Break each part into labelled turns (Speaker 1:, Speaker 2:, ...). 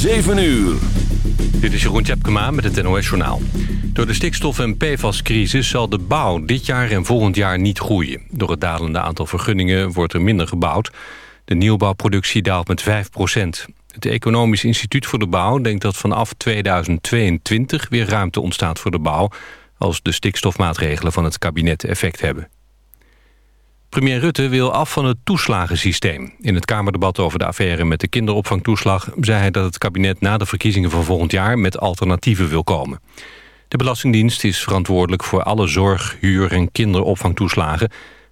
Speaker 1: 7 uur.
Speaker 2: Dit is Jeroen Tjepkema met het NOS Journaal. Door de stikstof- en PFAS-crisis zal de bouw dit jaar en volgend jaar niet groeien. Door het dalende aantal vergunningen wordt er minder gebouwd. De nieuwbouwproductie daalt met 5% Het Economisch Instituut voor de Bouw denkt dat vanaf 2022 weer ruimte ontstaat voor de bouw... als de stikstofmaatregelen van het kabinet effect hebben. Premier Rutte wil af van het toeslagensysteem. In het Kamerdebat over de affaire met de kinderopvangtoeslag... zei hij dat het kabinet na de verkiezingen van volgend jaar... met alternatieven wil komen. De Belastingdienst is verantwoordelijk voor alle zorg, huur en kinderopvangtoeslagen...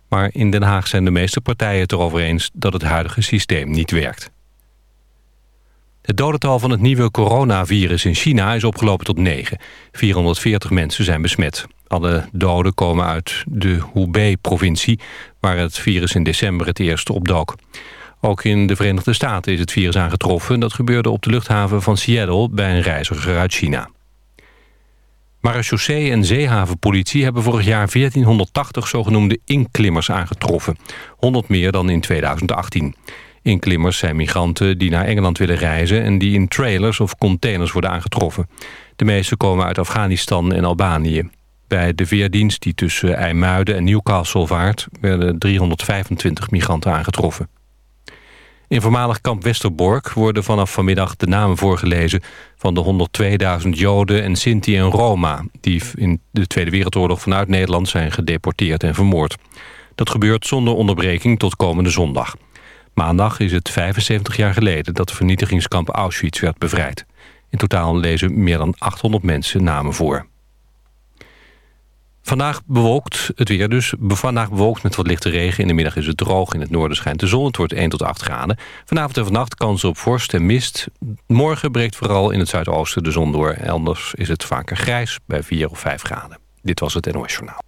Speaker 2: maar in Den Haag zijn de meeste partijen het erover eens... dat het huidige systeem niet werkt. Het dodental van het nieuwe coronavirus in China is opgelopen tot 9. 440 mensen zijn besmet. Alle doden komen uit de Hubei-provincie... waar het virus in december het eerst opdook. Ook in de Verenigde Staten is het virus aangetroffen. Dat gebeurde op de luchthaven van Seattle bij een reiziger uit China. Marechaussee en zeehavenpolitie hebben vorig jaar 1480 zogenoemde inklimmers aangetroffen. 100 meer dan in 2018. Inklimmers zijn migranten die naar Engeland willen reizen... en die in trailers of containers worden aangetroffen. De meeste komen uit Afghanistan en Albanië. Bij de veerdienst die tussen IJmuiden en Newcastle vaart... werden 325 migranten aangetroffen. In voormalig kamp Westerbork worden vanaf vanmiddag de namen voorgelezen... van de 102.000 Joden en Sinti en Roma... die in de Tweede Wereldoorlog vanuit Nederland zijn gedeporteerd en vermoord. Dat gebeurt zonder onderbreking tot komende zondag. Maandag is het 75 jaar geleden dat vernietigingskamp Auschwitz werd bevrijd. In totaal lezen meer dan 800 mensen namen voor. Vandaag bewolkt het weer dus. Vandaag bewolkt met wat lichte regen. In de middag is het droog. In het noorden schijnt de zon. Het wordt 1 tot 8 graden. Vanavond en vannacht kans op vorst en mist. Morgen breekt vooral in het zuidoosten de zon door. Elders is het vaker grijs bij 4 of 5 graden. Dit was het NOS Journaal.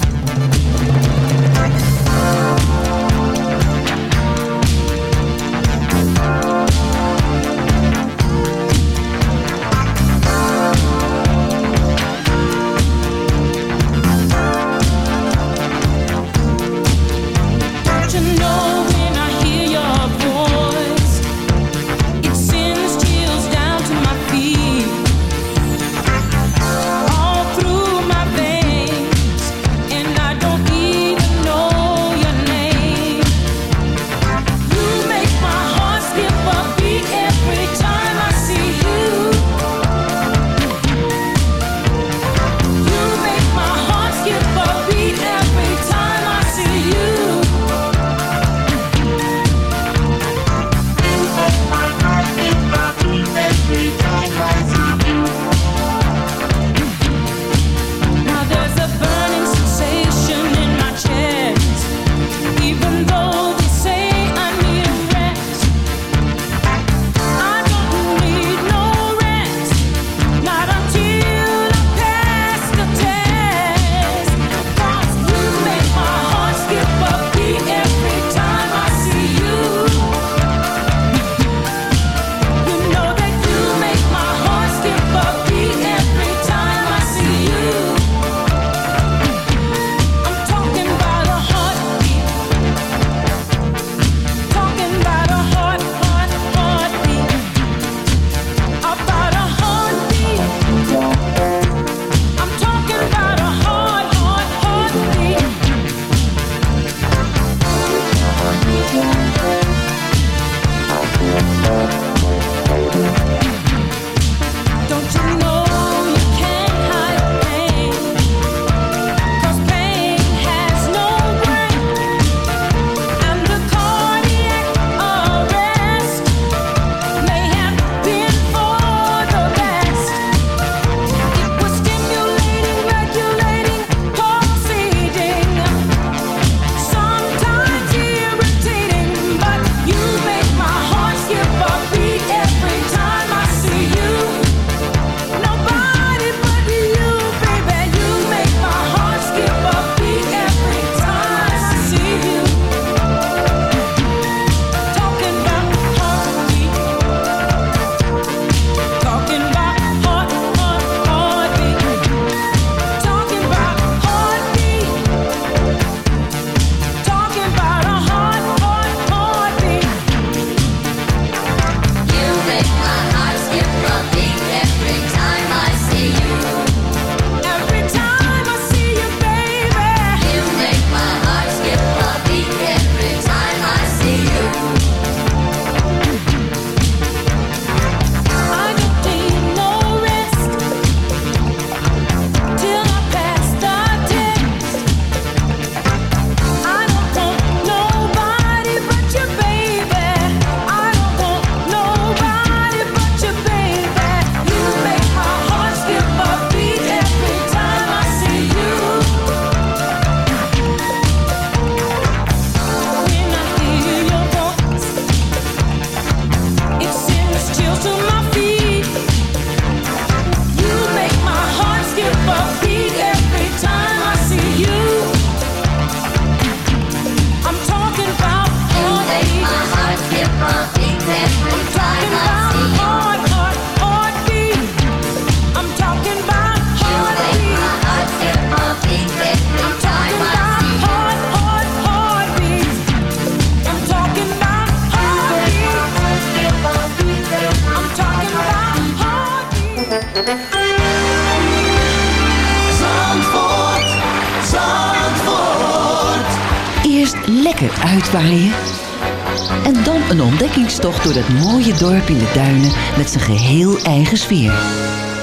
Speaker 3: Zijn geheel eigen sfeer.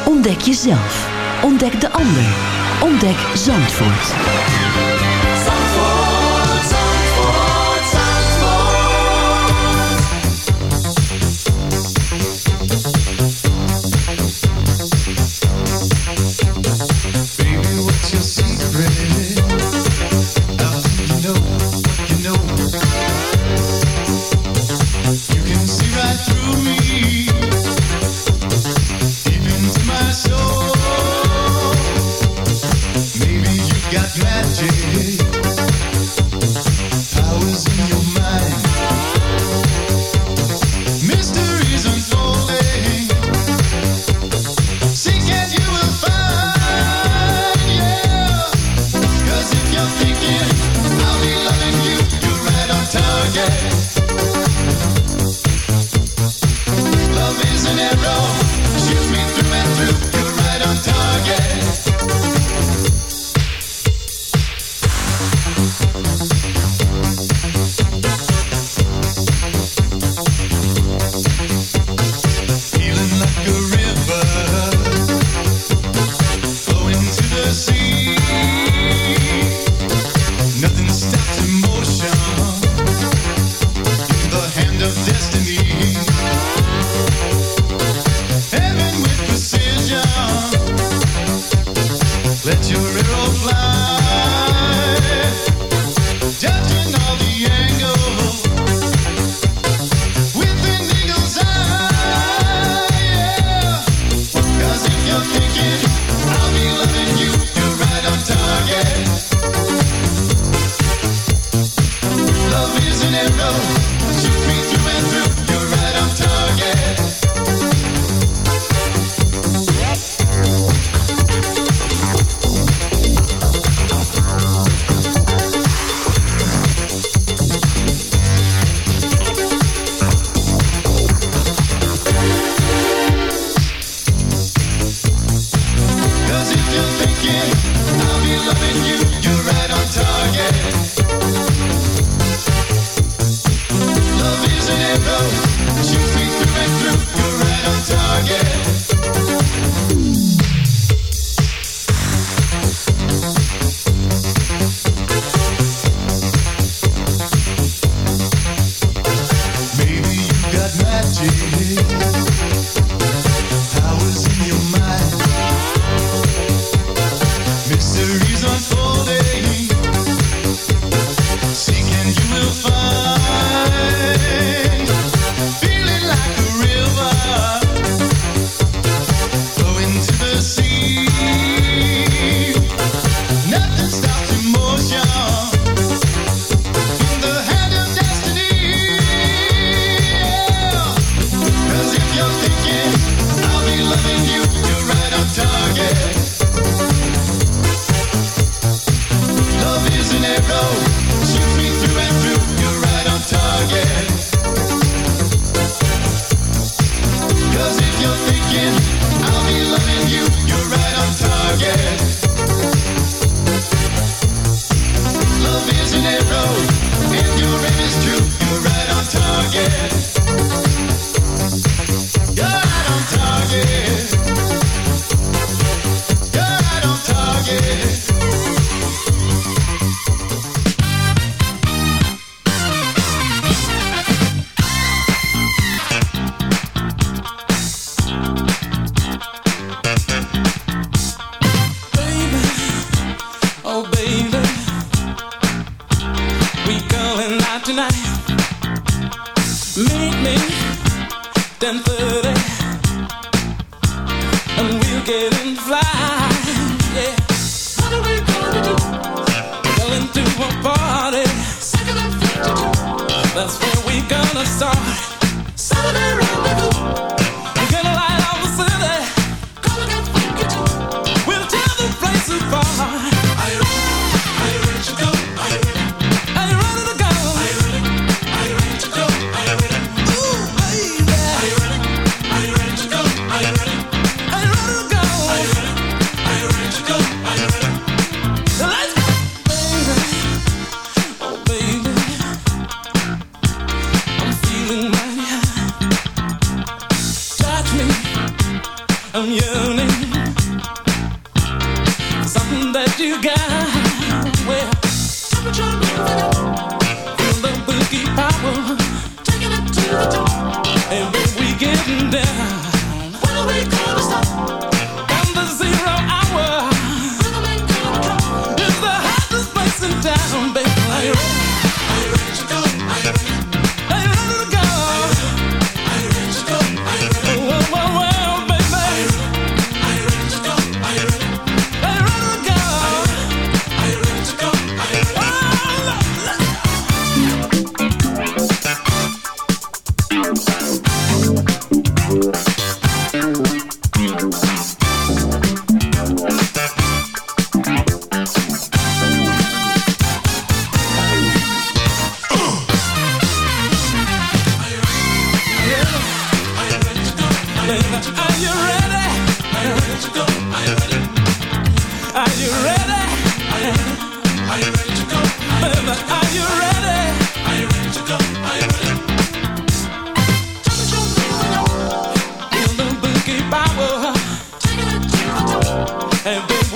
Speaker 3: Ontdek jezelf. Ontdek de ander. Ontdek Zandvoort.
Speaker 4: That's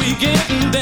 Speaker 4: we getting down.